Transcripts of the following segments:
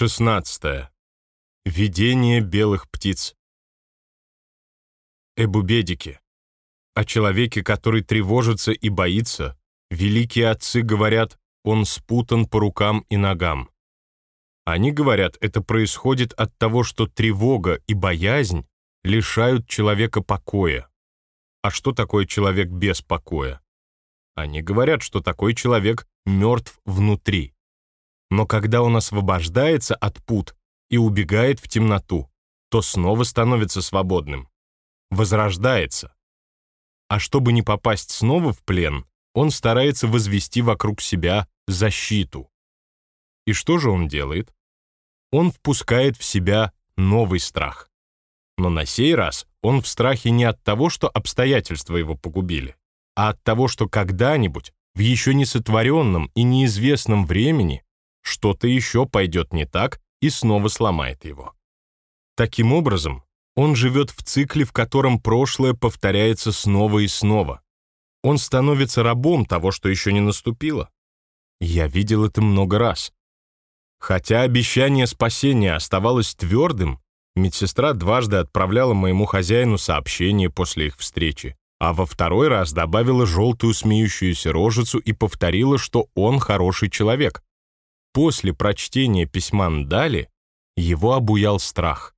16. Видение белых птиц. Эбубедики. О человеке, который тревожится и боится, великие отцы говорят, он спутан по рукам и ногам. Они говорят, это происходит от того, что тревога и боязнь лишают человека покоя. А что такое человек без покоя? Они говорят, что такой человек мертв внутри. Но когда он освобождается от пут и убегает в темноту, то снова становится свободным, возрождается. А чтобы не попасть снова в плен, он старается возвести вокруг себя защиту. И что же он делает? Он впускает в себя новый страх. Но на сей раз он в страхе не от того, что обстоятельства его погубили, а от того, что когда-нибудь в еще не сотворенном и неизвестном времени что-то еще пойдет не так и снова сломает его. Таким образом, он живет в цикле, в котором прошлое повторяется снова и снова. Он становится рабом того, что еще не наступило. Я видел это много раз. Хотя обещание спасения оставалось твердым, медсестра дважды отправляла моему хозяину сообщение после их встречи, а во второй раз добавила желтую смеющуюся рожицу и повторила, что он хороший человек, После прочтения письма Ндали его обуял страх.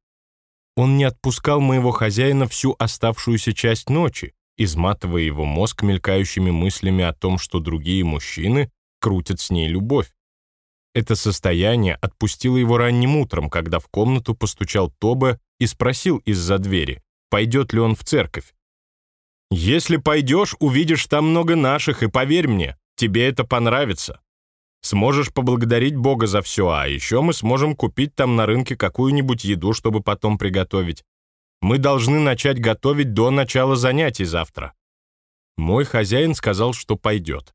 Он не отпускал моего хозяина всю оставшуюся часть ночи, изматывая его мозг мелькающими мыслями о том, что другие мужчины крутят с ней любовь. Это состояние отпустило его ранним утром, когда в комнату постучал Тобе и спросил из-за двери, пойдет ли он в церковь. «Если пойдешь, увидишь там много наших, и поверь мне, тебе это понравится. Сможешь поблагодарить Бога за все, а еще мы сможем купить там на рынке какую-нибудь еду, чтобы потом приготовить. Мы должны начать готовить до начала занятий завтра. Мой хозяин сказал, что пойдет.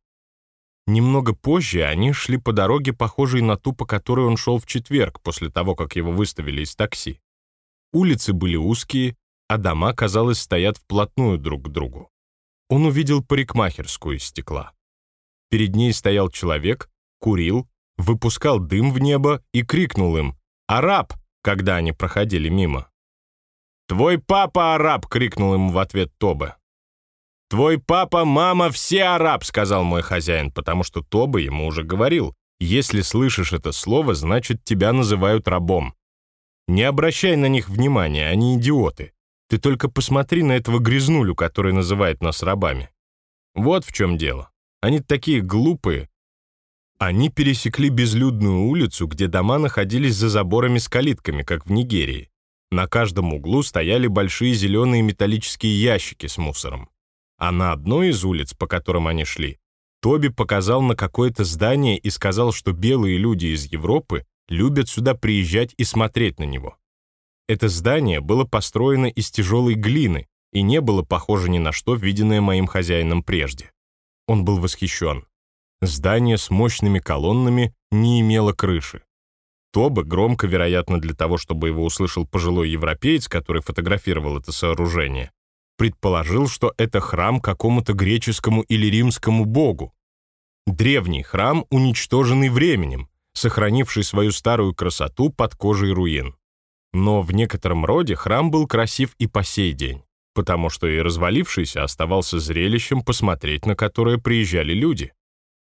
Немного позже они шли по дороге, похожей на ту, по которой он шел в четверг, после того, как его выставили из такси. Улицы были узкие, а дома, казалось, стоят вплотную друг к другу. Он увидел парикмахерскую из стекла. Перед ней стоял человек, курил, выпускал дым в небо и крикнул им «Араб!», когда они проходили мимо. «Твой папа араб!» — крикнул ему в ответ Тоба. «Твой папа, мама, все араб!» — сказал мой хозяин, потому что Тоба ему уже говорил. «Если слышишь это слово, значит, тебя называют рабом. Не обращай на них внимания, они идиоты. Ты только посмотри на этого грязнулю, который называет нас рабами. Вот в чем дело. Они такие глупые, они пересекли безлюдную улицу, где дома находились за заборами с калитками, как в Нигерии. На каждом углу стояли большие зеленые металлические ящики с мусором. А на одной из улиц, по которым они шли, Тоби показал на какое-то здание и сказал, что белые люди из Европы любят сюда приезжать и смотреть на него. Это здание было построено из тяжелой глины и не было похоже ни на что, виденное моим хозяином прежде. Он был восхищен. Здание с мощными колоннами не имело крыши. Тоба, громко, вероятно, для того, чтобы его услышал пожилой европеец, который фотографировал это сооружение, предположил, что это храм какому-то греческому или римскому богу. Древний храм, уничтоженный временем, сохранивший свою старую красоту под кожей руин. Но в некотором роде храм был красив и по сей день, потому что и развалившийся оставался зрелищем, посмотреть на которое приезжали люди.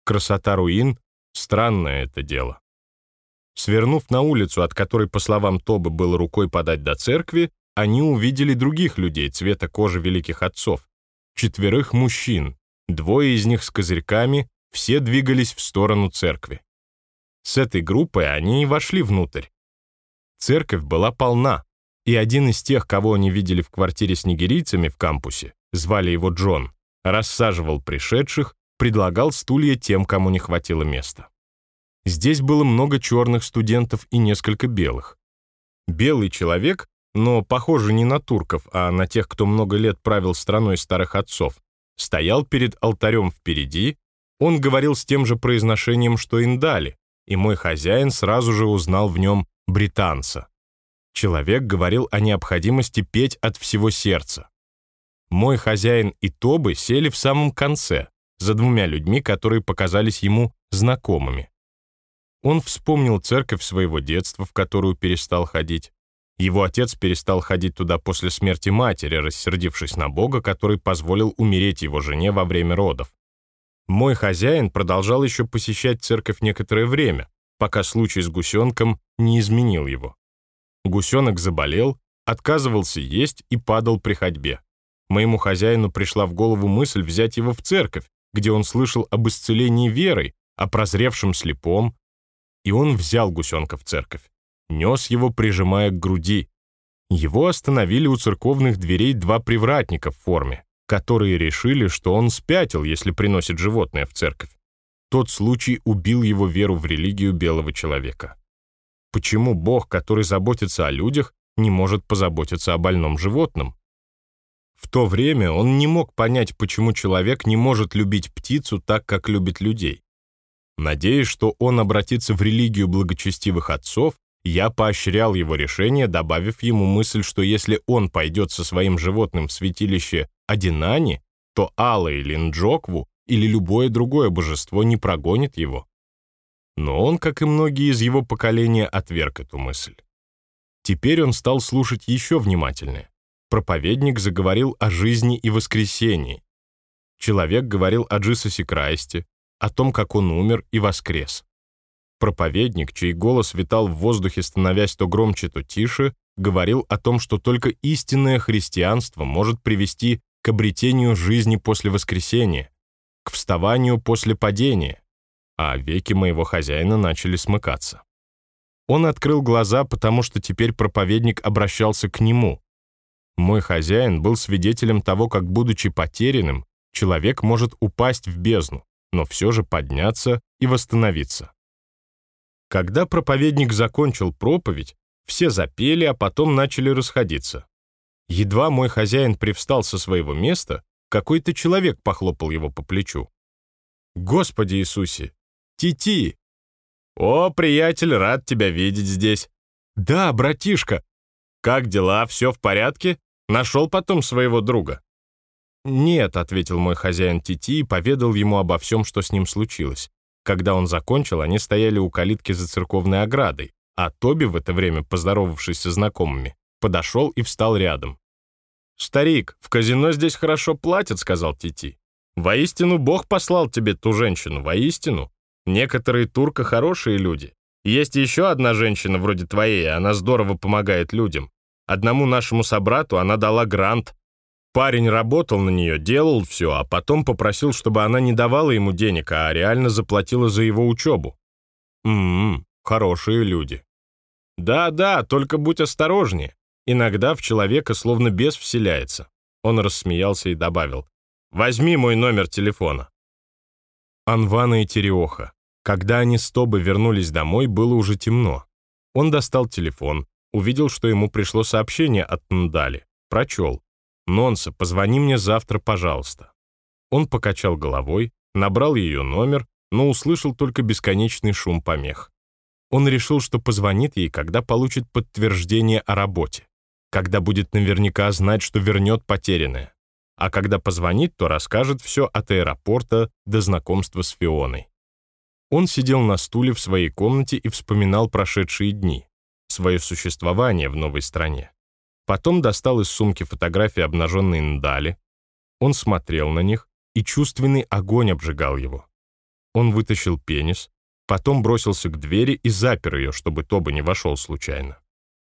Красота руин — странное это дело. Свернув на улицу, от которой, по словам Тобы, было рукой подать до церкви, они увидели других людей цвета кожи великих отцов. Четверых мужчин, двое из них с козырьками, все двигались в сторону церкви. С этой группой они и вошли внутрь. Церковь была полна, и один из тех, кого они видели в квартире с нигерийцами в кампусе, звали его Джон, рассаживал пришедших предлагал стулья тем, кому не хватило места. Здесь было много черных студентов и несколько белых. Белый человек, но похоже не на турков, а на тех, кто много лет правил страной старых отцов, стоял перед алтарем впереди, он говорил с тем же произношением, что Индали, и мой хозяин сразу же узнал в нем британца. Человек говорил о необходимости петь от всего сердца. Мой хозяин и Тобы сели в самом конце, за двумя людьми, которые показались ему знакомыми. Он вспомнил церковь своего детства, в которую перестал ходить. Его отец перестал ходить туда после смерти матери, рассердившись на Бога, который позволил умереть его жене во время родов. Мой хозяин продолжал еще посещать церковь некоторое время, пока случай с гусенком не изменил его. Гусенок заболел, отказывался есть и падал при ходьбе. Моему хозяину пришла в голову мысль взять его в церковь, где он слышал об исцелении верой, о прозревшем слепом, и он взял гусенка в церковь, нес его, прижимая к груди. Его остановили у церковных дверей два привратника в форме, которые решили, что он спятил, если приносит животное в церковь. Тот случай убил его веру в религию белого человека. Почему Бог, который заботится о людях, не может позаботиться о больном животном? В то время он не мог понять, почему человек не может любить птицу так, как любит людей. Надеясь, что он обратится в религию благочестивых отцов, я поощрял его решение, добавив ему мысль, что если он пойдет со своим животным в святилище Адинани, то Алла или Нджокву или любое другое божество не прогонит его. Но он, как и многие из его поколения, отверг эту мысль. Теперь он стал слушать еще внимательнее. Проповедник заговорил о жизни и воскресении. Человек говорил о Джисусе Крайсте, о том, как он умер и воскрес. Проповедник, чей голос витал в воздухе, становясь то громче, то тише, говорил о том, что только истинное христианство может привести к обретению жизни после воскресения, к вставанию после падения, а веки моего хозяина начали смыкаться. Он открыл глаза, потому что теперь проповедник обращался к нему. Мой хозяин был свидетелем того, как, будучи потерянным, человек может упасть в бездну, но все же подняться и восстановиться. Когда проповедник закончил проповедь, все запели, а потом начали расходиться. Едва мой хозяин привстал со своего места, какой-то человек похлопал его по плечу. «Господи Иисусе! Тити!» «О, приятель, рад тебя видеть здесь!» «Да, братишка!» «Как дела? Все в порядке? Нашел потом своего друга?» «Нет», — ответил мой хозяин Тити и поведал ему обо всем, что с ним случилось. Когда он закончил, они стояли у калитки за церковной оградой, а Тоби в это время, поздоровавшись со знакомыми, подошел и встал рядом. «Старик, в казино здесь хорошо платят», — сказал Тити. «Воистину Бог послал тебе ту женщину, воистину. Некоторые турка хорошие люди. Есть еще одна женщина вроде твоей, она здорово помогает людям. Одному нашему собрату она дала грант, Парень работал на нее, делал все, а потом попросил, чтобы она не давала ему денег, а реально заплатила за его учебу. Ммм, хорошие люди. Да-да, только будь осторожнее. Иногда в человека словно бес вселяется. Он рассмеялся и добавил. Возьми мой номер телефона. Анвана и Тереоха. Когда они с Тобой вернулись домой, было уже темно. Он достал телефон, увидел, что ему пришло сообщение от Ндали, прочел. «Нонса, позвони мне завтра, пожалуйста». Он покачал головой, набрал ее номер, но услышал только бесконечный шум помех. Он решил, что позвонит ей, когда получит подтверждение о работе, когда будет наверняка знать, что вернет потерянное, а когда позвонит, то расскажет все от аэропорта до знакомства с Фионой. Он сидел на стуле в своей комнате и вспоминал прошедшие дни, свое существование в новой стране. Потом достал из сумки фотографии обнаженной Ндали. Он смотрел на них, и чувственный огонь обжигал его. Он вытащил пенис, потом бросился к двери и запер ее, чтобы Тоба не вошел случайно.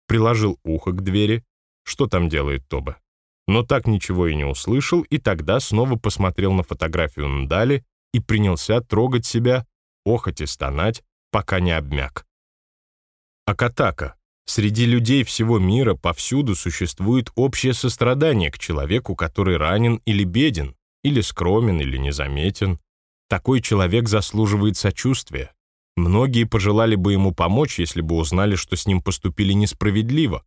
Приложил ухо к двери. Что там делает Тоба? Но так ничего и не услышал, и тогда снова посмотрел на фотографию Ндали и принялся трогать себя, охоть и стонать, пока не обмяк. Акатака, Среди людей всего мира повсюду существует общее сострадание к человеку, который ранен или беден, или скромен, или незаметен. Такой человек заслуживает сочувствия. Многие пожелали бы ему помочь, если бы узнали, что с ним поступили несправедливо.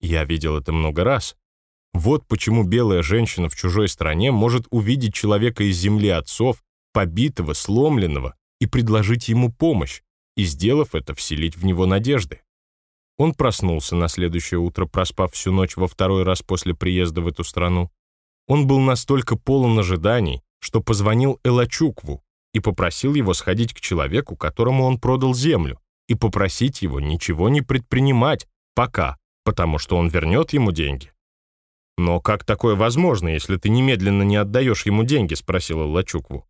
Я видел это много раз. Вот почему белая женщина в чужой стране может увидеть человека из земли отцов, побитого, сломленного, и предложить ему помощь, и, сделав это, вселить в него надежды. Он проснулся на следующее утро, проспав всю ночь во второй раз после приезда в эту страну. Он был настолько полон ожиданий, что позвонил Элачукву, и попросил его сходить к человеку, которому он продал землю, и попросить его ничего не предпринимать пока, потому что он вернет ему деньги. «Но как такое возможно, если ты немедленно не отдаешь ему деньги?» — спросила Лачукву.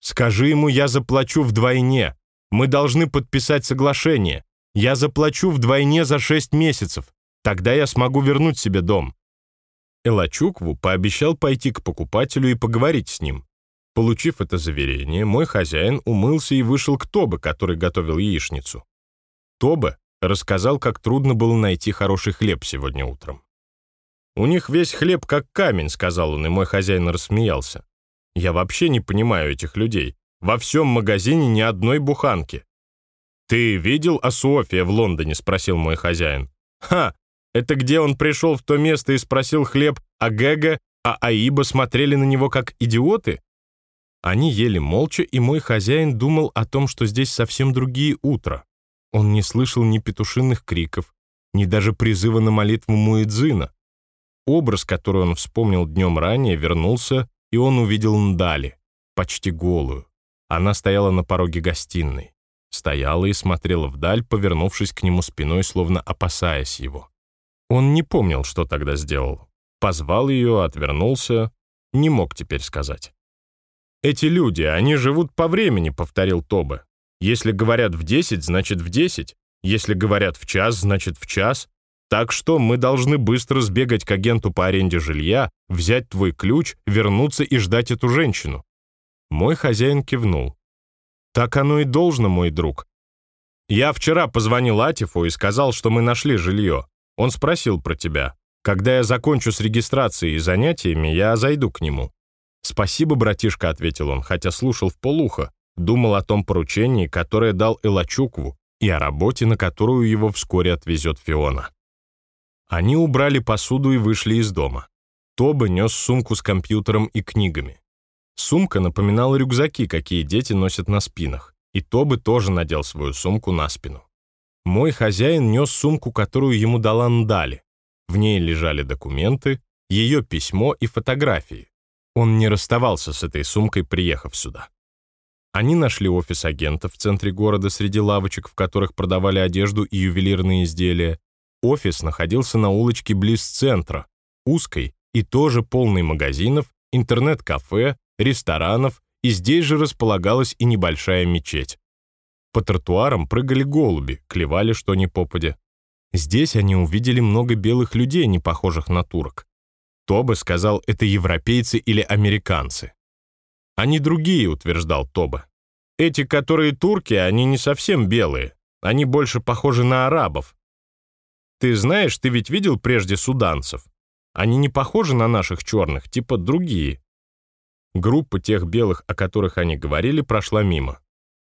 «Скажи ему, я заплачу вдвойне. Мы должны подписать соглашение. Я заплачу вдвойне за шесть месяцев. Тогда я смогу вернуть себе дом». Элачукву пообещал пойти к покупателю и поговорить с ним. Получив это заверение, мой хозяин умылся и вышел к Тобе, который готовил яичницу. Тобе рассказал, как трудно было найти хороший хлеб сегодня утром. «У них весь хлеб как камень», — сказал он, и мой хозяин рассмеялся. «Я вообще не понимаю этих людей. Во всем магазине ни одной буханки». «Ты видел Асуофия в Лондоне?» — спросил мой хозяин. «Ха! Это где он пришел в то место и спросил хлеб, а Гэга, а Аиба смотрели на него как идиоты?» Они ели молча, и мой хозяин думал о том, что здесь совсем другие утра. Он не слышал ни петушиных криков, ни даже призыва на молитву Муэдзина. Образ, который он вспомнил днем ранее, вернулся, и он увидел Ndали, почти голую. Она стояла на пороге гостиной. Стояла и смотрела вдаль, повернувшись к нему спиной, словно опасаясь его. Он не помнил, что тогда сделал. Позвал ее, отвернулся, не мог теперь сказать. «Эти люди, они живут по времени», — повторил Тобе. «Если говорят в десять, значит в десять. Если говорят в час, значит в час. Так что мы должны быстро сбегать к агенту по аренде жилья, взять твой ключ, вернуться и ждать эту женщину». Мой хозяин кивнул. «Так оно и должно, мой друг. Я вчера позвонил Атифу и сказал, что мы нашли жилье. Он спросил про тебя. Когда я закончу с регистрацией и занятиями, я зайду к нему». «Спасибо, братишка», — ответил он, хотя слушал в полухо, думал о том поручении, которое дал Элачукву, и о работе, на которую его вскоре отвезет Фиона. Они убрали посуду и вышли из дома. Тоба нес сумку с компьютером и книгами. Сумка напоминала рюкзаки, какие дети носят на спинах, и Тобы тоже надел свою сумку на спину. Мой хозяин нес сумку, которую ему дала Ndали. В ней лежали документы, ее письмо и фотографии. Он не расставался с этой сумкой, приехав сюда. Они нашли офис агента в центре города среди лавочек, в которых продавали одежду и ювелирные изделия, Офис находился на улочке близ центра, узкой и тоже полной магазинов, интернет-кафе, ресторанов, и здесь же располагалась и небольшая мечеть. По тротуарам прыгали голуби, клевали что ни попадя. Здесь они увидели много белых людей, не похожих на турок. Тобе сказал, это европейцы или американцы. Они другие, утверждал Тобе. Эти, которые турки, они не совсем белые. Они больше похожи на арабов, ты знаешь, ты ведь видел прежде суданцев? Они не похожи на наших черных, типа другие. Группа тех белых, о которых они говорили, прошла мимо.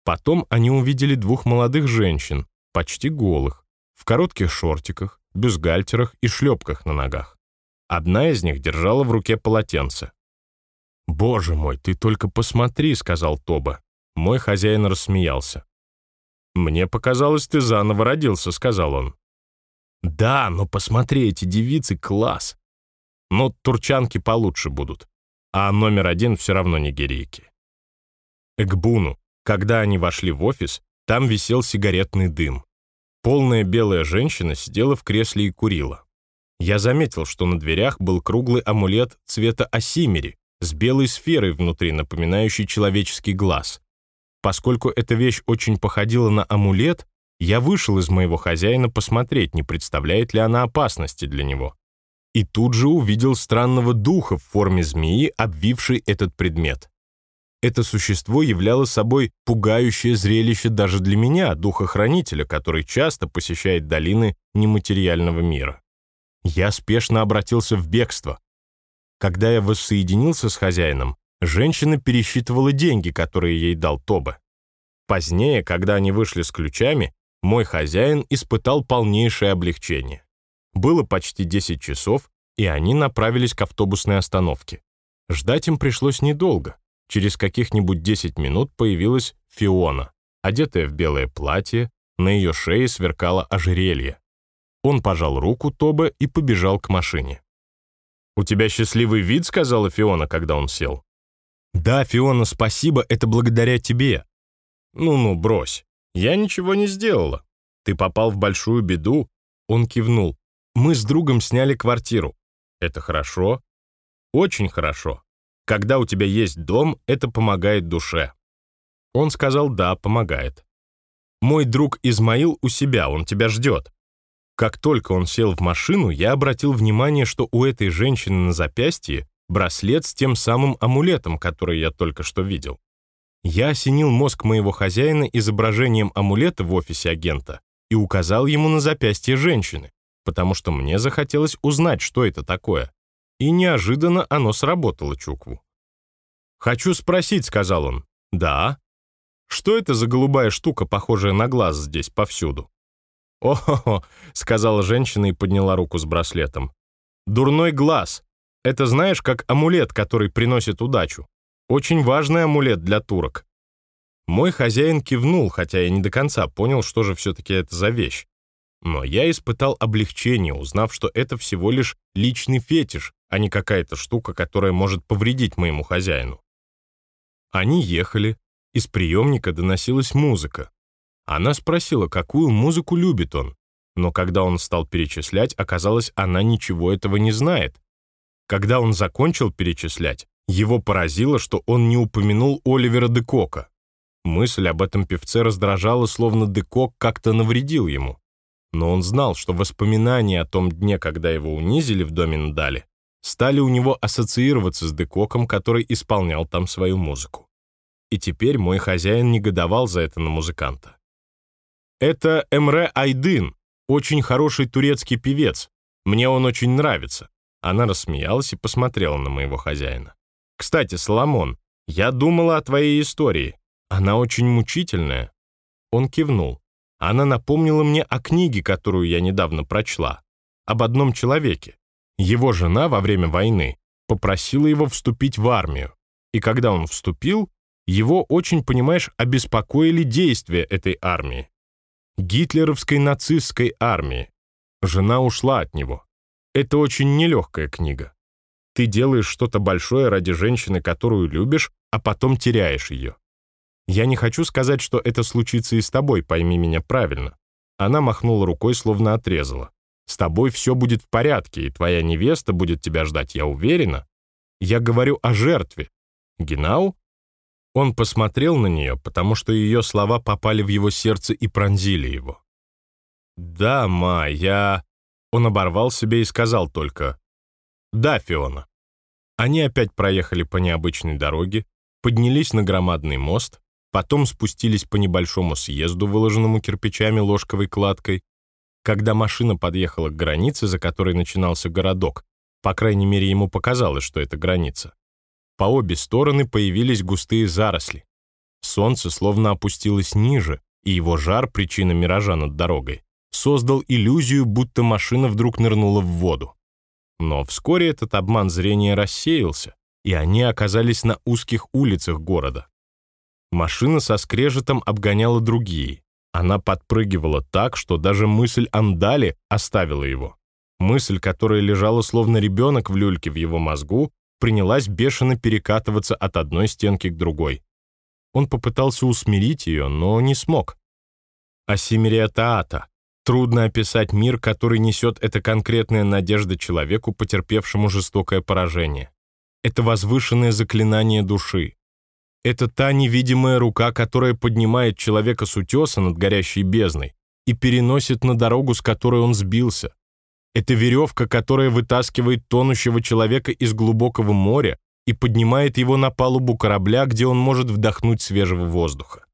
Потом они увидели двух молодых женщин, почти голых, в коротких шортиках, бюстгальтерах и шлепках на ногах. Одна из них держала в руке полотенце. «Боже мой, ты только посмотри», — сказал Тоба. Мой хозяин рассмеялся. «Мне показалось, ты заново родился», — сказал он. Да, но посмотри, эти девицы класс. Но турчанки получше будут. А номер один все равно нигерийки. Экбуну, когда они вошли в офис, там висел сигаретный дым. Полная белая женщина сидела в кресле и курила. Я заметил, что на дверях был круглый амулет цвета осимери с белой сферой внутри, напоминающей человеческий глаз. Поскольку эта вещь очень походила на амулет, я вышел из моего хозяина посмотреть, не представляет ли она опасности для него. И тут же увидел странного духа в форме змеи, обвивший этот предмет. Это существо являло собой пугающее зрелище даже для меня, духа-хранителя, который часто посещает долины нематериального мира. Я спешно обратился в бегство. Когда я воссоединился с хозяином, женщина пересчитывала деньги, которые ей дал Тоба. Позднее, когда они вышли с ключами, мой хозяин испытал полнейшее облегчение. Было почти 10 часов, и они направились к автобусной остановке. Ждать им пришлось недолго. Через каких-нибудь 10 минут появилась Фиона, одетая в белое платье, на ее шее сверкало ожерелье. Он пожал руку Тоба и побежал к машине. «У тебя счастливый вид», — сказала Фиона, когда он сел. «Да, Фиона, спасибо, это благодаря тебе». «Ну-ну, брось. Я ничего не сделала. Ты попал в большую беду». Он кивнул. «Мы с другом сняли квартиру. Это хорошо?» «Очень хорошо. Когда у тебя есть дом, это помогает душе». Он сказал «да, помогает». «Мой друг Измаил у себя, он тебя ждет». Как только он сел в машину, я обратил внимание, что у этой женщины на запястье браслет с тем самым амулетом, который я только что видел. Я осенил мозг моего хозяина изображением амулета в офисе агента и указал ему на запястье женщины, потому что мне захотелось узнать, что это такое. И неожиданно оно сработало Чукву. «Хочу спросить», — сказал он. «Да». «Что это за голубая штука, похожая на глаз здесь повсюду?» «О-хо-хо», — сказала женщина и подняла руку с браслетом. «Дурной глаз. Это знаешь, как амулет, который приносит удачу. Очень важный амулет для турок. Мой хозяин кивнул, хотя я не до конца понял, что же все-таки это за вещь. Но я испытал облегчение, узнав, что это всего лишь личный фетиш, а не какая-то штука, которая может повредить моему хозяину. Они ехали, из приемника доносилась музыка. Она спросила, какую музыку любит он, но когда он стал перечислять, оказалось, она ничего этого не знает. Когда он закончил перечислять, его поразило, что он не упомянул Оливера Декока. Мысль об этом певце раздражала, словно Декок как-то навредил ему. Но он знал, что воспоминания о том дне, когда его унизили в доме Надали, стали у него ассоциироваться с Декоком, который исполнял там свою музыку. И теперь мой хозяин негодовал за это на музыканта. «Это Эмре Айдын, очень хороший турецкий певец. Мне он очень нравится». Она рассмеялась и посмотрела на моего хозяина. Кстати, Соломон, я думала о твоей истории. Она очень мучительная». Он кивнул. Она напомнила мне о книге, которую я недавно прочла. Об одном человеке. Его жена во время войны попросила его вступить в армию. И когда он вступил, его очень, понимаешь, обеспокоили действия этой армии. Гитлеровской нацистской армии. Жена ушла от него. Это очень нелегкая книга. Ты делаешь что-то большое ради женщины, которую любишь, а потом теряешь ее. Я не хочу сказать, что это случится и с тобой, пойми меня правильно. Она махнула рукой, словно отрезала. С тобой все будет в порядке, и твоя невеста будет тебя ждать, я уверена. Я говорю о жертве. Генау? Он посмотрел на нее, потому что ее слова попали в его сердце и пронзили его. «Да, ма, я...» Он оборвал себе и сказал только «Да, Фиона». Они опять проехали по необычной дороге, поднялись на громадный мост, потом спустились по небольшому съезду, выложенному кирпичами ложковой кладкой. Когда машина подъехала к границе, за которой начинался городок, по крайней мере, ему показалось, что это граница, по обе стороны появились густые заросли. Солнце словно опустилось ниже, и его жар, причина миража над дорогой, создал иллюзию, будто машина вдруг нырнула в воду. Но вскоре этот обман зрения рассеялся, и они оказались на узких улицах города. Машина со скрежетом обгоняла другие. Она подпрыгивала так, что даже мысль Андали оставила его. Мысль, которая лежала словно ребенок в люльке в его мозгу, принялась бешено перекатываться от одной стенки к другой. Он попытался усмирить ее, но не смог. Асимерия Таата, Трудно описать мир, который несет эта конкретная надежда человеку, потерпевшему жестокое поражение. Это возвышенное заклинание души. Это та невидимая рука, которая поднимает человека с утеса над горящей бездной и переносит на дорогу, с которой он сбился. Это веревка, которая вытаскивает тонущего человека из глубокого моря и поднимает его на палубу корабля, где он может вдохнуть свежего воздуха.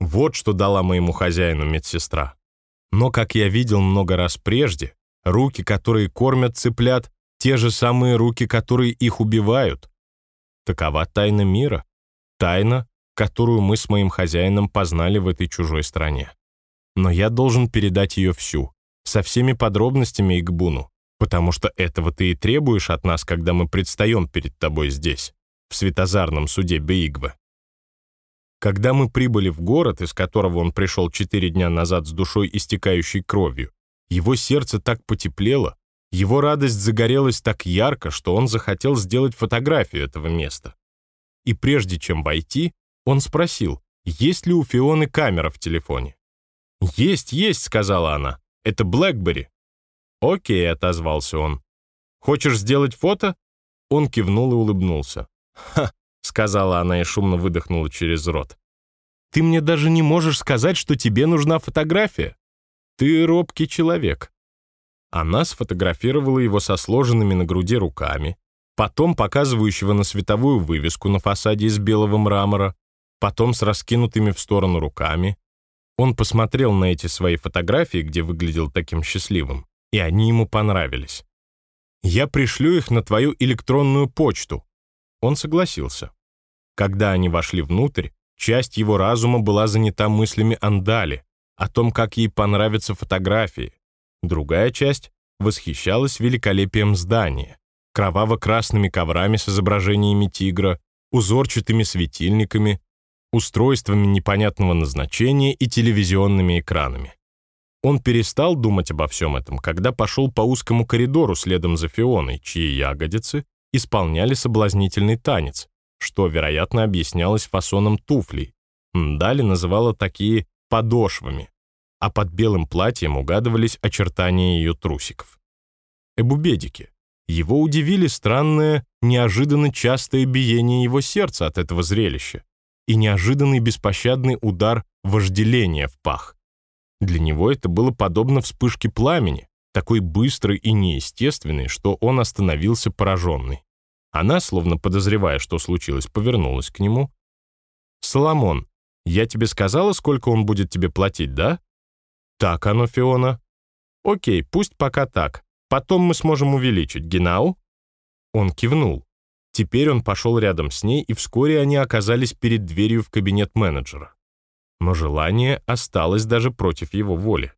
Вот что дала моему хозяину медсестра. Но, как я видел много раз прежде, руки, которые кормят цыплят, те же самые руки, которые их убивают. Такова тайна мира. Тайна, которую мы с моим хозяином познали в этой чужой стране. Но я должен передать ее всю, со всеми подробностями Игбуну, потому что этого ты и требуешь от нас, когда мы предстаем перед тобой здесь, в светозарном суде Беигвы. Когда мы прибыли в город, из которого он пришел четыре дня назад с душой, истекающей кровью, его сердце так потеплело, его радость загорелась так ярко, что он захотел сделать фотографию этого места. И прежде чем войти, он спросил, есть ли у Фионы камера в телефоне. «Есть, есть», — сказала она. «Это Блэкбери». «Окей», — отозвался он. «Хочешь сделать фото?» Он кивнул и улыбнулся. «Ха», — сказала она и шумно выдохнула через рот. «Ты мне даже не можешь сказать, что тебе нужна фотография. Ты робкий человек». Она сфотографировала его со сложенными на груди руками, потом показывающего на световую вывеску на фасаде из белого мрамора, потом с раскинутыми в сторону руками. Он посмотрел на эти свои фотографии, где выглядел таким счастливым, и они ему понравились. «Я пришлю их на твою электронную почту». Он согласился. Когда они вошли внутрь, часть его разума была занята мыслями Андали, о том, как ей понравятся фотографии. Другая часть восхищалась великолепием здания, кроваво-красными коврами с изображениями тигра, узорчатыми светильниками, устройствами непонятного назначения и телевизионными экранами. Он перестал думать обо всем этом, когда пошел по узкому коридору следом за Фионой, чьи ягодицы исполняли соблазнительный танец, что, вероятно, объяснялось фасоном туфлей. Дали называла такие подошвами, а под белым платьем угадывались очертания ее трусиков. Эбубедики. Его удивили странное, неожиданно частое биение его сердца от этого зрелища и неожиданный беспощадный удар вожделения в пах. Для него это было подобно вспышке пламени, такой быстрой и неестественной, что он остановился пораженный. Она, словно подозревая, что случилось, повернулась к нему. «Соломон, я тебе сказала, сколько он будет тебе платить, да?» «Так оно, Фиона». «Окей, пусть пока так. Потом мы сможем увеличить. Генау?» Он кивнул. Теперь он пошел рядом с ней, и вскоре они оказались перед дверью в кабинет менеджера. Но желание осталось даже против его воли.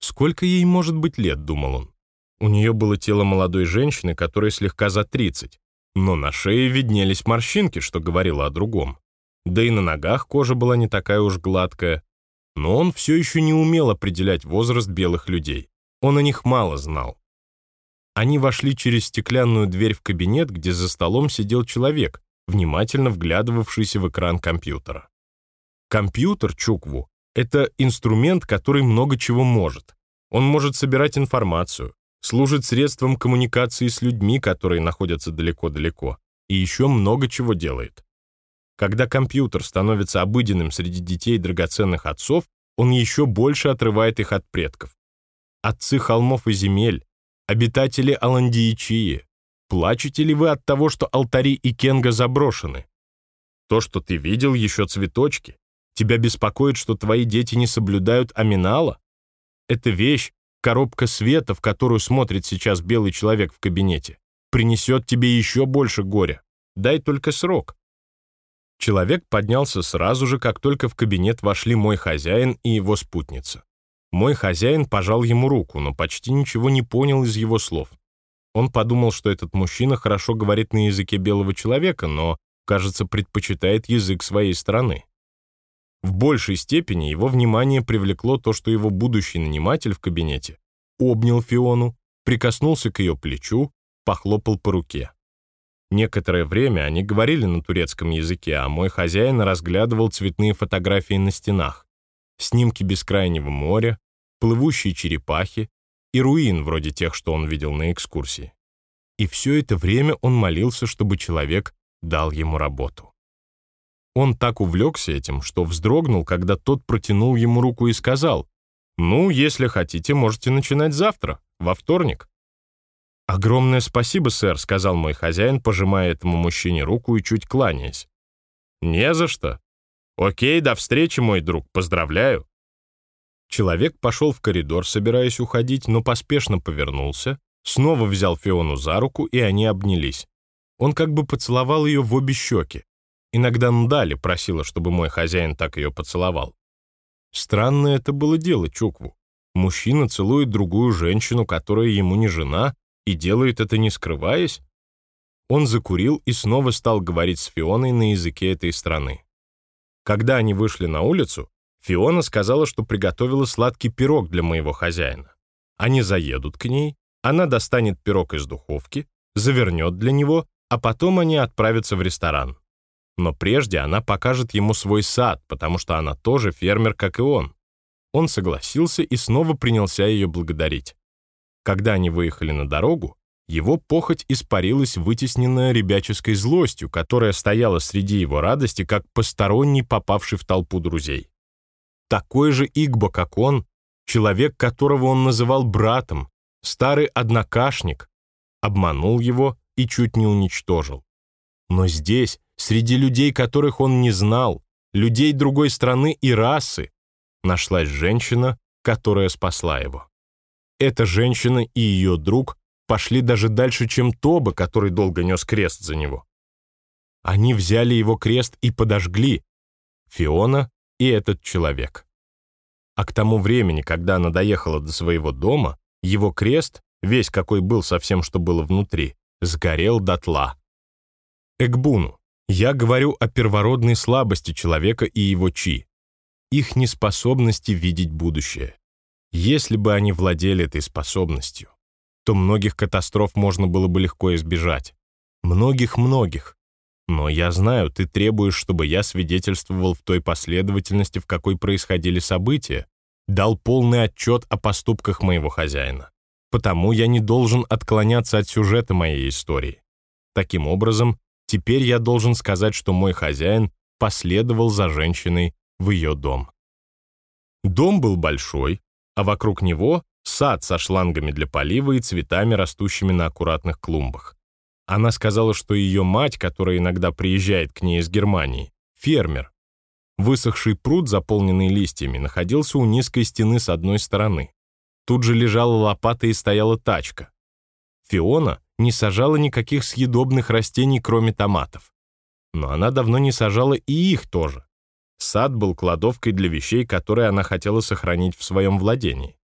«Сколько ей может быть лет?» — думал он. У нее было тело молодой женщины, которой слегка за 30, но на шее виднелись морщинки, что говорило о другом. Да и на ногах кожа была не такая уж гладкая. Но он все еще не умел определять возраст белых людей. Он о них мало знал. Они вошли через стеклянную дверь в кабинет, где за столом сидел человек, внимательно вглядывавшийся в экран компьютера. Компьютер Чукву — это инструмент, который много чего может. Он может собирать информацию, служит средством коммуникации с людьми, которые находятся далеко-далеко, и еще много чего делает. Когда компьютер становится обыденным среди детей драгоценных отцов, он еще больше отрывает их от предков. Отцы холмов и земель, обитатели Аландиичии, плачете ли вы от того, что алтари и кенга заброшены? То, что ты видел, еще цветочки. Тебя беспокоит, что твои дети не соблюдают аминала? Эта вещь, коробка света, в которую смотрит сейчас белый человек в кабинете, принесет тебе еще больше горя. Дай только срок. Человек поднялся сразу же, как только в кабинет вошли мой хозяин и его спутница. Мой хозяин пожал ему руку, но почти ничего не понял из его слов. Он подумал, что этот мужчина хорошо говорит на языке белого человека, но, кажется, предпочитает язык своей страны. В большей степени его внимание привлекло то, что его будущий наниматель в кабинете обнял Фиону, прикоснулся к ее плечу, похлопал по руке. Некоторое время они говорили на турецком языке, а мой хозяин разглядывал цветные фотографии на стенах снимки бескрайнего моря, плывущие черепахи и руин вроде тех, что он видел на экскурсии. И все это время он молился, чтобы человек дал ему работу. Он так увлекся этим, что вздрогнул, когда тот протянул ему руку и сказал, «Ну, если хотите, можете начинать завтра, во вторник». «Огромное спасибо, сэр», — сказал мой хозяин, пожимая этому мужчине руку и чуть кланяясь. «Не за что. «Окей, до встречи, мой друг, поздравляю». Человек пошел в коридор, собираясь уходить, но поспешно повернулся, снова взял Фиону за руку, и они обнялись. Он как бы поцеловал ее в обе щеки. Иногда Ndали просила, чтобы мой хозяин так ее поцеловал. Странное это было дело Чукву. Мужчина целует другую женщину, которая ему не жена, и делает это не скрываясь. Он закурил и снова стал говорить с Фионой на языке этой страны. Когда они вышли на улицу, Фиона сказала, что приготовила сладкий пирог для моего хозяина. Они заедут к ней, она достанет пирог из духовки, завернет для него, а потом они отправятся в ресторан. Но прежде она покажет ему свой сад, потому что она тоже фермер, как и он. Он согласился и снова принялся ее благодарить. Когда они выехали на дорогу, его похоть испарилась, вытесненная ребяческой злостью, которая стояла среди его радости, как посторонний, попавший в толпу друзей. Такой же Игбо, как он, человек, которого он называл братом, старый однокашник, обманул его и чуть не уничтожил. Но здесь, среди людей, которых он не знал, людей другой страны и расы, нашлась женщина, которая спасла его. Эта женщина и ее друг пошли даже дальше, чем Тоба, который долго нес крест за него. Они взяли его крест и подожгли. Фиона и этот человек. А к тому времени, когда она доехала до своего дома, его крест, весь какой был со всем, что было внутри, сгорел дотла. Экбуну, я говорю о первородной слабости человека и его чи, их неспособности видеть будущее. Если бы они владели этой способностью, то многих катастроф можно было бы легко избежать. Многих-многих. Но я знаю, ты требуешь, чтобы я свидетельствовал в той последовательности, в какой происходили события, дал полный отчет о поступках моего хозяина. Потому я не должен отклоняться от сюжета моей истории. Таким образом, теперь я должен сказать, что мой хозяин последовал за женщиной в ее дом. Дом был большой, а вокруг него сад со шлангами для полива и цветами, растущими на аккуратных клумбах. Она сказала, что ее мать, которая иногда приезжает к ней из Германии, фермер. Высохший пруд, заполненный листьями, находился у низкой стены с одной стороны. Тут же лежала лопата и стояла тачка. Фиона не сажала никаких съедобных растений, кроме томатов. Но она давно не сажала и их тоже. Сад был кладовкой для вещей, которые она хотела сохранить в своем владении.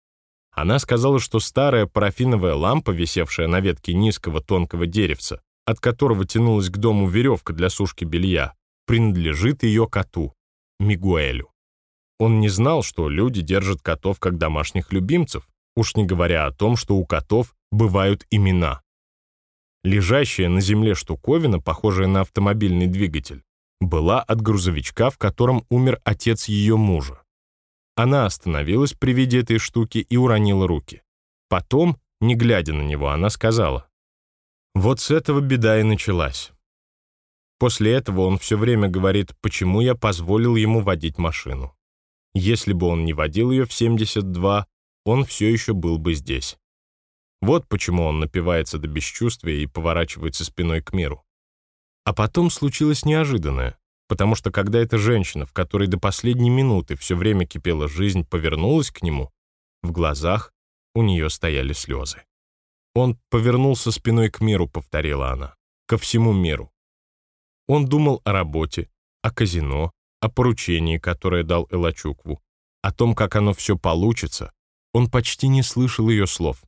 Она сказала, что старая парафиновая лампа, висевшая на ветке низкого тонкого деревца, от которого тянулась к дому веревка для сушки белья, принадлежит ее коту, Мигуэлю. Он не знал, что люди держат котов как домашних любимцев, уж не говоря о том, что у котов бывают имена. Лежащая на земле штуковина, похожая на автомобильный двигатель, была от грузовичка, в котором умер отец ее мужа. Она остановилась при виде этой штуки и уронила руки. Потом, не глядя на него, она сказала, «Вот с этого беда и началась». После этого он все время говорит, почему я позволил ему водить машину. Если бы он не водил ее в 72, он все еще был бы здесь. Вот почему он напивается до бесчувствия и поворачивается спиной к миру. А потом случилось неожиданное, потому что когда эта женщина, в которой до последней минуты все время кипела жизнь, повернулась к нему, в глазах у нее стояли слезы. Он повернулся спиной к миру, повторила она, ко всему миру. Он думал о работе, о казино, о поручении, которое дал Элачукву, о том, как оно все получится. Он почти не слышал ее слов.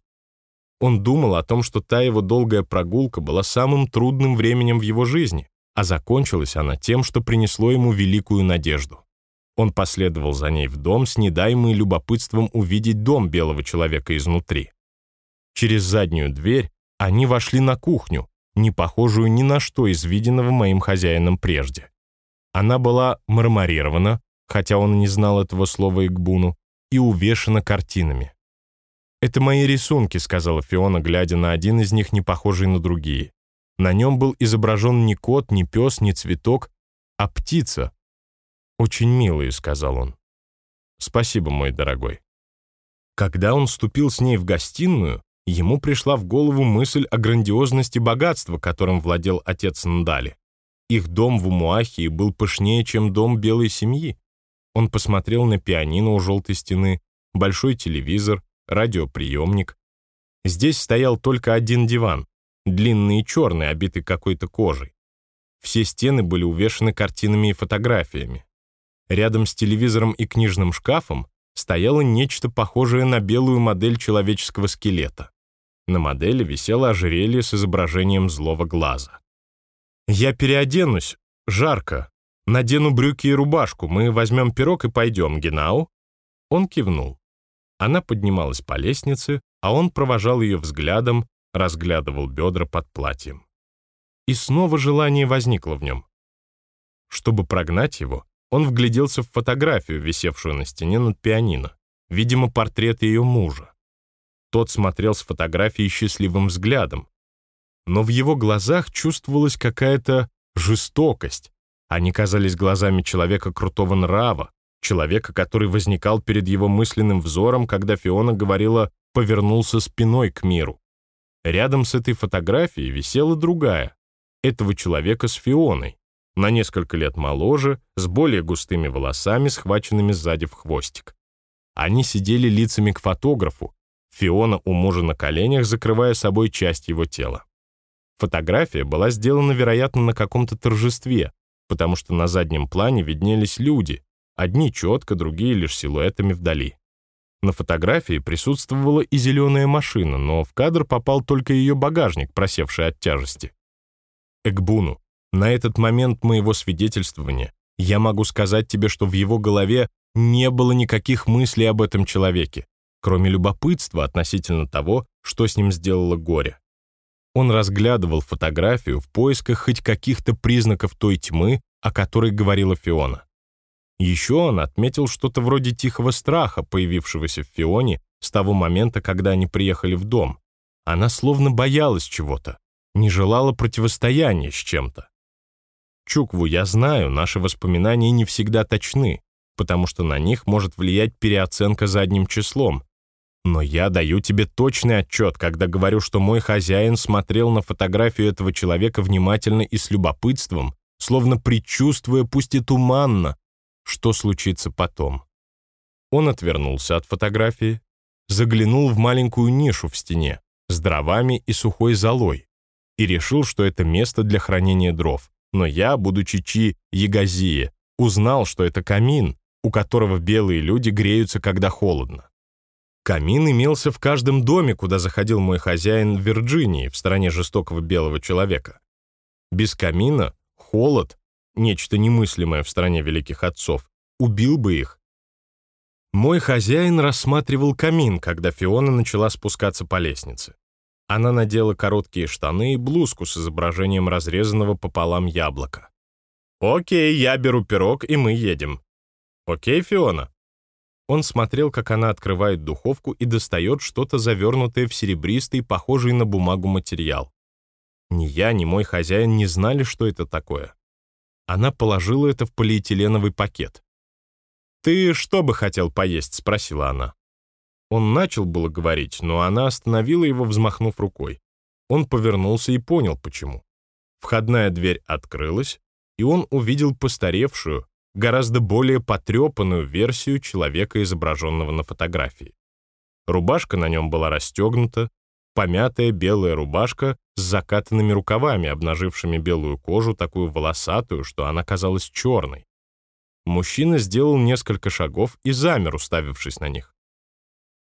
Он думал о том, что та его долгая прогулка была самым трудным временем в его жизни, а закончилась она тем, что принесло ему великую надежду. Он последовал за ней в дом с недаемой любопытством увидеть дом белого человека изнутри. Через заднюю дверь они вошли на кухню, не похожую ни на что из виденного моим хозяином прежде. Она была марморирована, хотя он не знал этого слова Игбуну, и увешана картинами. «Это мои рисунки», — сказала Фиона, глядя на один из них, не похожий на другие. На нем был изображен не кот, не пес, не цветок, а птица. «Очень милые», — сказал он. «Спасибо, мой дорогой». Когда он ступил с ней в гостиную, ему пришла в голову мысль о грандиозности богатства, которым владел отец Ндали. Их дом в Умуахии был пышнее, чем дом белой семьи. Он посмотрел на пианино у желтой стены, большой телевизор, радиоприемник. Здесь стоял только один диван, длинный и черный, обитый какой-то кожей. Все стены были увешаны картинами и фотографиями. Рядом с телевизором и книжным шкафом стояло нечто похожее на белую модель человеческого скелета. На модели висело ожерелье с изображением злого глаза. «Я переоденусь. Жарко. Надену брюки и рубашку. Мы возьмем пирог и пойдем, Генау?» Он кивнул. Она поднималась по лестнице, а он провожал ее взглядом, разглядывал бедра под платьем. И снова желание возникло в нем. Чтобы прогнать его, он вгляделся в фотографию, висевшую на стене над пианино, видимо, портрет ее мужа. Тот смотрел с фотографией счастливым взглядом, но в его глазах чувствовалась какая-то жестокость. Они казались глазами человека крутого нрава, человека, который возникал перед его мысленным взором, когда Фиона говорила «повернулся спиной к миру». Рядом с этой фотографией висела другая, этого человека с Фионой, на несколько лет моложе, с более густыми волосами, схваченными сзади в хвостик. Они сидели лицами к фотографу, Фиона у мужа на коленях, закрывая собой часть его тела. Фотография была сделана, вероятно, на каком-то торжестве, потому что на заднем плане виднелись люди, одни четко, другие лишь силуэтами вдали. На фотографии присутствовала и зеленая машина, но в кадр попал только ее багажник, просевший от тяжести. Экбуну, на этот момент моего свидетельствования я могу сказать тебе, что в его голове не было никаких мыслей об этом человеке, кроме любопытства относительно того, что с ним сделало горе. Он разглядывал фотографию в поисках хоть каких-то признаков той тьмы, о которой говорила Фиона. Еще он отметил что-то вроде тихого страха, появившегося в Фионе с того момента, когда они приехали в дом. Она словно боялась чего-то, не желала противостояния с чем-то. Чукву, я знаю, наши воспоминания не всегда точны, потому что на них может влиять переоценка задним числом. Но я даю тебе точный отчет, когда говорю, что мой хозяин смотрел на фотографию этого человека внимательно и с любопытством, словно предчувствуя, пусть и туманно, что случится потом. Он отвернулся от фотографии, заглянул в маленькую нишу в стене с дровами и сухой золой и решил, что это место для хранения дров но я, будучи Чи Ягазия, узнал, что это камин, у которого белые люди греются, когда холодно. Камин имелся в каждом доме, куда заходил мой хозяин в Вирджинии, в стороне жестокого белого человека. Без камина холод, нечто немыслимое в стране великих отцов, убил бы их. Мой хозяин рассматривал камин, когда Фиона начала спускаться по лестнице. Она надела короткие штаны и блузку с изображением разрезанного пополам яблока. «Окей, я беру пирог, и мы едем». «Окей, Фиона?» Он смотрел, как она открывает духовку и достает что-то завернутое в серебристый, похожий на бумагу материал. Ни я, ни мой хозяин не знали, что это такое. Она положила это в полиэтиленовый пакет. «Ты что бы хотел поесть?» — спросила она. Он начал было говорить, но она остановила его, взмахнув рукой. Он повернулся и понял, почему. Входная дверь открылась, и он увидел постаревшую, гораздо более потрепанную версию человека, изображенного на фотографии. Рубашка на нем была расстегнута, помятая белая рубашка с закатанными рукавами, обнажившими белую кожу, такую волосатую, что она казалась черной. Мужчина сделал несколько шагов и замер, уставившись на них.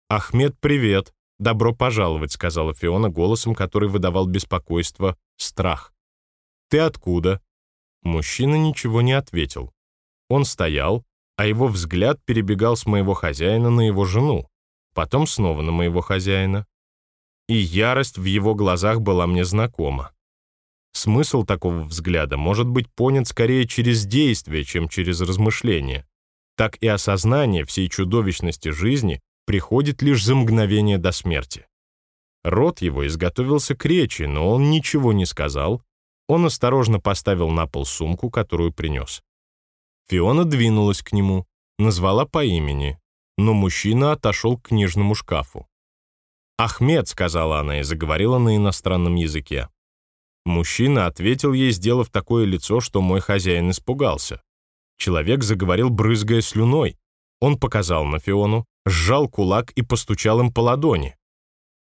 «Ахмед, привет! Добро пожаловать», — сказала Фиона голосом, который выдавал беспокойство, страх. «Ты откуда?» Мужчина ничего не ответил. Он стоял, а его взгляд перебегал с моего хозяина на его жену, потом снова на моего хозяина. И ярость в его глазах была мне знакома. Смысл такого взгляда может быть понят скорее через действие, чем через размышление. Так и осознание всей чудовищности жизни приходит лишь за мгновение до смерти. Рот его изготовился к речи, но он ничего не сказал. Он осторожно поставил на пол сумку, которую принес. Фиона двинулась к нему, назвала по имени, но мужчина отошел к книжному шкафу. «Ахмед», — сказала она и заговорила на иностранном языке. Мужчина ответил ей, сделав такое лицо, что мой хозяин испугался. Человек заговорил, брызгая слюной. Он показал на Фиону, сжал кулак и постучал им по ладони.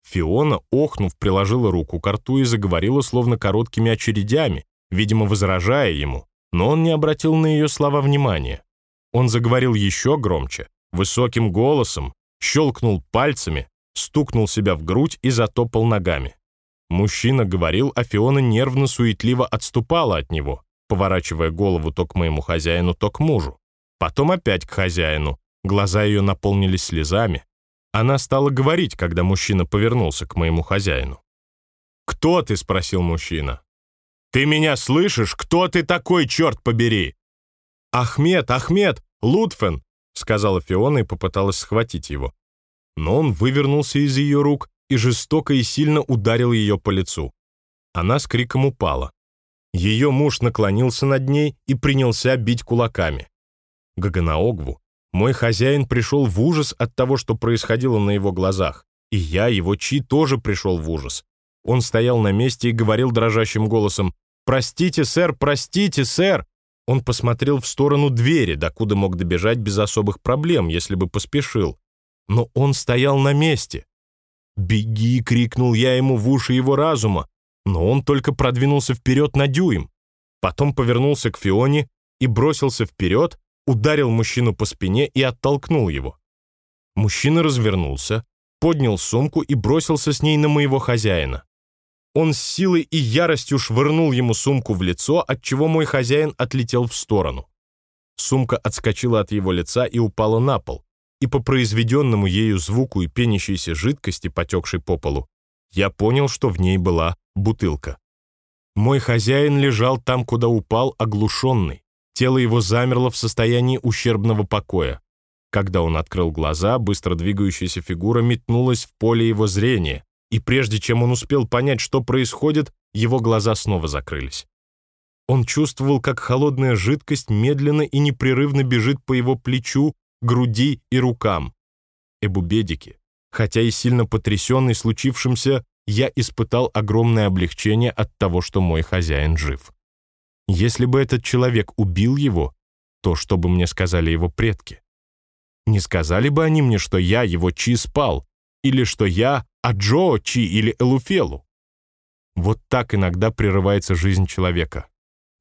Фиона, охнув, приложила руку к рту и заговорила словно короткими очередями, видимо, возражая ему, но он не обратил на ее слова внимания. Он заговорил еще громче, высоким голосом, щелкнул пальцами, стукнул себя в грудь и затопал ногами. Мужчина говорил, а Фиона нервно-суетливо отступала от него, поворачивая голову то к моему хозяину, то к мужу. Потом опять к хозяину, Глаза ее наполнились слезами. Она стала говорить, когда мужчина повернулся к моему хозяину. «Кто ты?» — спросил мужчина. «Ты меня слышишь? Кто ты такой, черт побери? «Ахмед, Ахмед, Лутфен!» — сказала Фиона и попыталась схватить его. Но он вывернулся из ее рук и жестоко и сильно ударил ее по лицу. Она с криком упала. Ее муж наклонился над ней и принялся бить кулаками. Гаганаогву, мой хозяин пришел в ужас от того, что происходило на его глазах, и я, его Чи, тоже пришел в ужас. Он стоял на месте и говорил дрожащим голосом, «Простите, сэр, простите, сэр!» Он посмотрел в сторону двери, докуда мог добежать без особых проблем, если бы поспешил. Но он стоял на месте. «Беги!» — крикнул я ему в уши его разума, но он только продвинулся вперед на дюйм. Потом повернулся к Фионе и бросился вперед, ударил мужчину по спине и оттолкнул его. Мужчина развернулся, поднял сумку и бросился с ней на моего хозяина. Он с силой и яростью швырнул ему сумку в лицо, отчего мой хозяин отлетел в сторону. Сумка отскочила от его лица и упала на пол, и по произведенному ею звуку и пенящейся жидкости, потекшей по полу, я понял, что в ней была бутылка. Мой хозяин лежал там, куда упал, оглушенный. Тело его замерло в состоянии ущербного покоя. Когда он открыл глаза, быстро двигающаяся фигура метнулась в поле его зрения, и прежде чем он успел понять, что происходит, его глаза снова закрылись. Он чувствовал, как холодная жидкость медленно и непрерывно бежит по его плечу, груди и рукам. Эбубедики, хотя и сильно потрясенный случившимся, я испытал огромное облегчение от того, что мой хозяин жив. Если бы этот человек убил его, то что бы мне сказали его предки? Не сказали бы они мне, что я его Чи спал, или что я Аджо Чи или Элуфелу? Вот так иногда прерывается жизнь человека.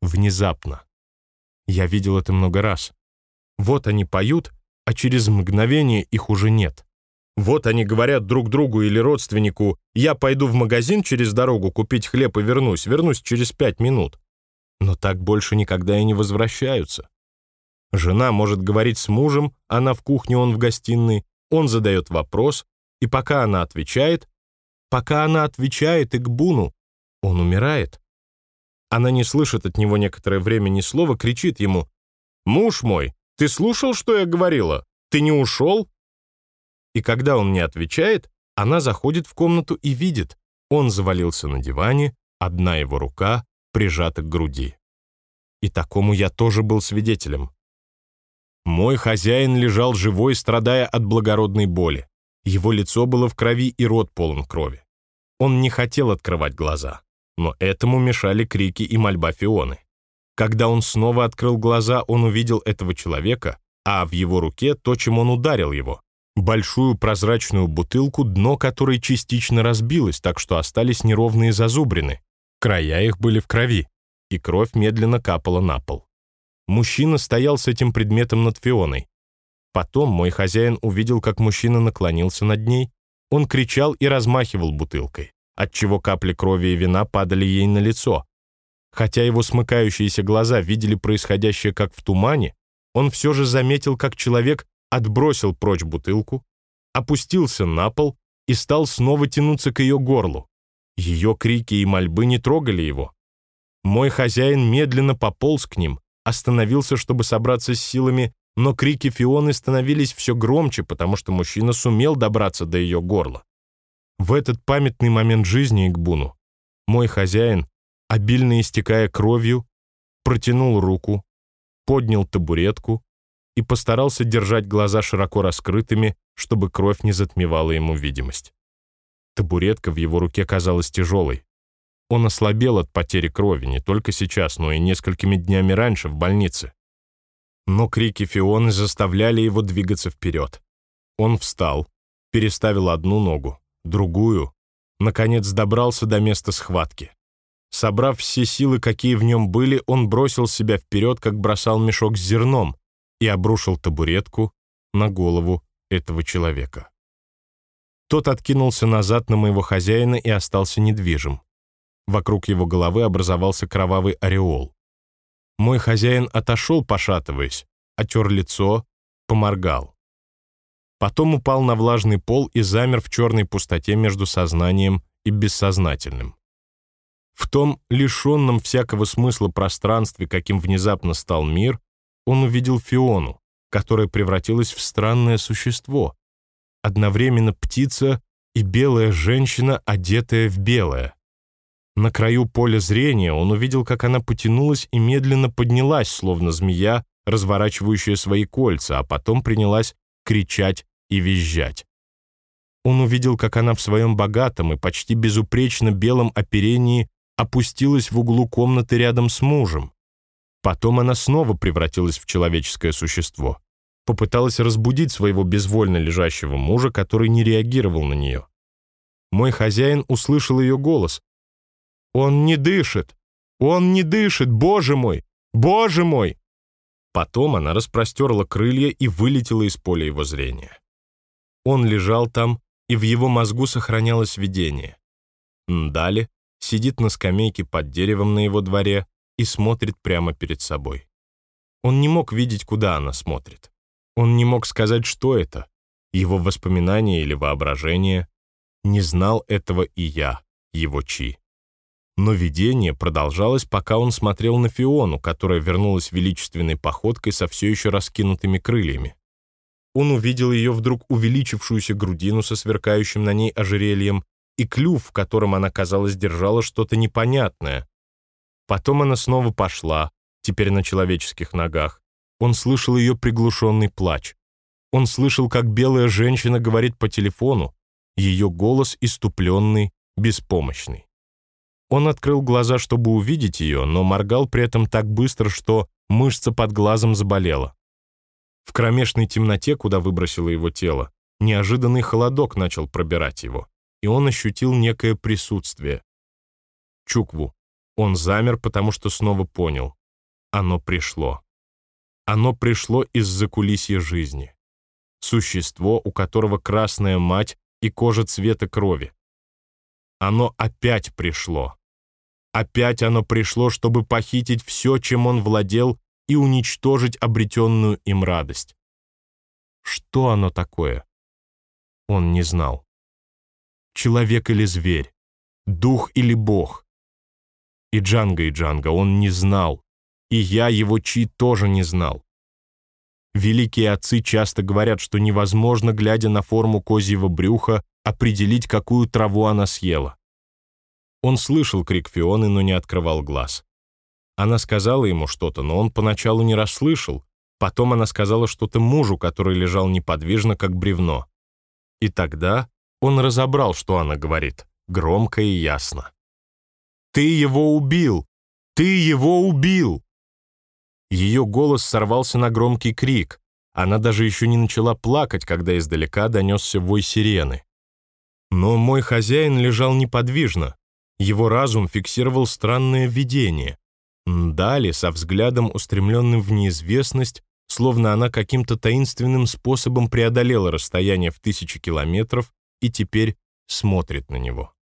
Внезапно. Я видел это много раз. Вот они поют, а через мгновение их уже нет. Вот они говорят друг другу или родственнику, «Я пойду в магазин через дорогу купить хлеб и вернусь, вернусь через пять минут» но так больше никогда и не возвращаются. Жена может говорить с мужем, она в кухне, он в гостиной, он задает вопрос, и пока она отвечает, пока она отвечает Игбуну, он умирает. Она не слышит от него некоторое время ни слова, кричит ему, «Муж мой, ты слушал, что я говорила? Ты не ушел?» И когда он не отвечает, она заходит в комнату и видит, он завалился на диване, одна его рука прижата к груди. И такому я тоже был свидетелем. Мой хозяин лежал живой, страдая от благородной боли. Его лицо было в крови и рот полон крови. Он не хотел открывать глаза, но этому мешали крики и мольба Фионы. Когда он снова открыл глаза, он увидел этого человека, а в его руке то, чем он ударил его. Большую прозрачную бутылку, дно которой частично разбилось, так что остались неровные зазубрины, Края их были в крови, и кровь медленно капала на пол. Мужчина стоял с этим предметом над Фионой. Потом мой хозяин увидел, как мужчина наклонился над ней. Он кричал и размахивал бутылкой, отчего капли крови и вина падали ей на лицо. Хотя его смыкающиеся глаза видели происходящее как в тумане, он все же заметил, как человек отбросил прочь бутылку, опустился на пол и стал снова тянуться к ее горлу. Ее крики и мольбы не трогали его. Мой хозяин медленно пополз к ним, остановился, чтобы собраться с силами, но крики Фионы становились все громче, потому что мужчина сумел добраться до ее горла. В этот памятный момент жизни Игбуну мой хозяин, обильно истекая кровью, протянул руку, поднял табуретку и постарался держать глаза широко раскрытыми, чтобы кровь не затмевала ему видимость. Табуретка в его руке казалась тяжелой. Он ослабел от потери крови не только сейчас, но и несколькими днями раньше в больнице. Но крики Фионы заставляли его двигаться вперед. Он встал, переставил одну ногу, другую, наконец добрался до места схватки. Собрав все силы, какие в нем были, он бросил себя вперед, как бросал мешок с зерном, и обрушил табуретку на голову этого человека. Тот откинулся назад на моего хозяина и остался недвижим. Вокруг его головы образовался кровавый ореол. Мой хозяин отошел, пошатываясь, отер лицо, поморгал. Потом упал на влажный пол и замер в черной пустоте между сознанием и бессознательным. В том лишенном всякого смысла пространстве, каким внезапно стал мир, он увидел Фиону, которая превратилась в странное существо, одновременно птица и белая женщина, одетая в белое. На краю поля зрения он увидел, как она потянулась и медленно поднялась, словно змея, разворачивающая свои кольца, а потом принялась кричать и визжать. Он увидел, как она в своем богатом и почти безупречно белом оперении опустилась в углу комнаты рядом с мужем. Потом она снова превратилась в человеческое существо. Попыталась разбудить своего безвольно лежащего мужа, который не реагировал на нее. Мой хозяин услышал ее голос. «Он не дышит! Он не дышит! Боже мой! Боже мой!» Потом она распростерла крылья и вылетела из поля его зрения. Он лежал там, и в его мозгу сохранялось видение. Дали сидит на скамейке под деревом на его дворе и смотрит прямо перед собой. Он не мог видеть, куда она смотрит. Он не мог сказать, что это, его воспоминания или воображение. Не знал этого и я, его Чи. Но видение продолжалось, пока он смотрел на Фиону, которая вернулась величественной походкой со все еще раскинутыми крыльями. Он увидел ее вдруг увеличившуюся грудину со сверкающим на ней ожерельем и клюв, в котором она, казалось, держала что-то непонятное. Потом она снова пошла, теперь на человеческих ногах. Он слышал ее приглушенный плач. Он слышал, как белая женщина говорит по телефону, ее голос иступленный, беспомощный. Он открыл глаза, чтобы увидеть ее, но моргал при этом так быстро, что мышца под глазом заболела. В кромешной темноте, куда выбросило его тело, неожиданный холодок начал пробирать его и он ощутил некое присутствие. Чукву. Он замер, потому что снова понял. Оно пришло. Оно пришло из-за кулисья жизни. Существо, у которого красная мать и кожа цвета крови. Оно опять пришло. Опять оно пришло, чтобы похитить все, чем он владел, и уничтожить обретенную им радость. Что оно такое? Он не знал человек или зверь, дух или бог. И Джанга, и Джанга он не знал, и я, его Чи, тоже не знал. Великие отцы часто говорят, что невозможно, глядя на форму козьего брюха, определить, какую траву она съела. Он слышал крик Фионы, но не открывал глаз. Она сказала ему что-то, но он поначалу не расслышал. Потом она сказала что-то мужу, который лежал неподвижно, как бревно. И тогда он разобрал, что она говорит, громко и ясно. «Ты его убил! Ты его убил!» Ее голос сорвался на громкий крик. Она даже еще не начала плакать, когда издалека донесся вой сирены. Но мой хозяин лежал неподвижно. Его разум фиксировал странное видение. Дали, со взглядом, устремленным в неизвестность, словно она каким-то таинственным способом преодолела расстояние в тысячи километров и теперь смотрит на него.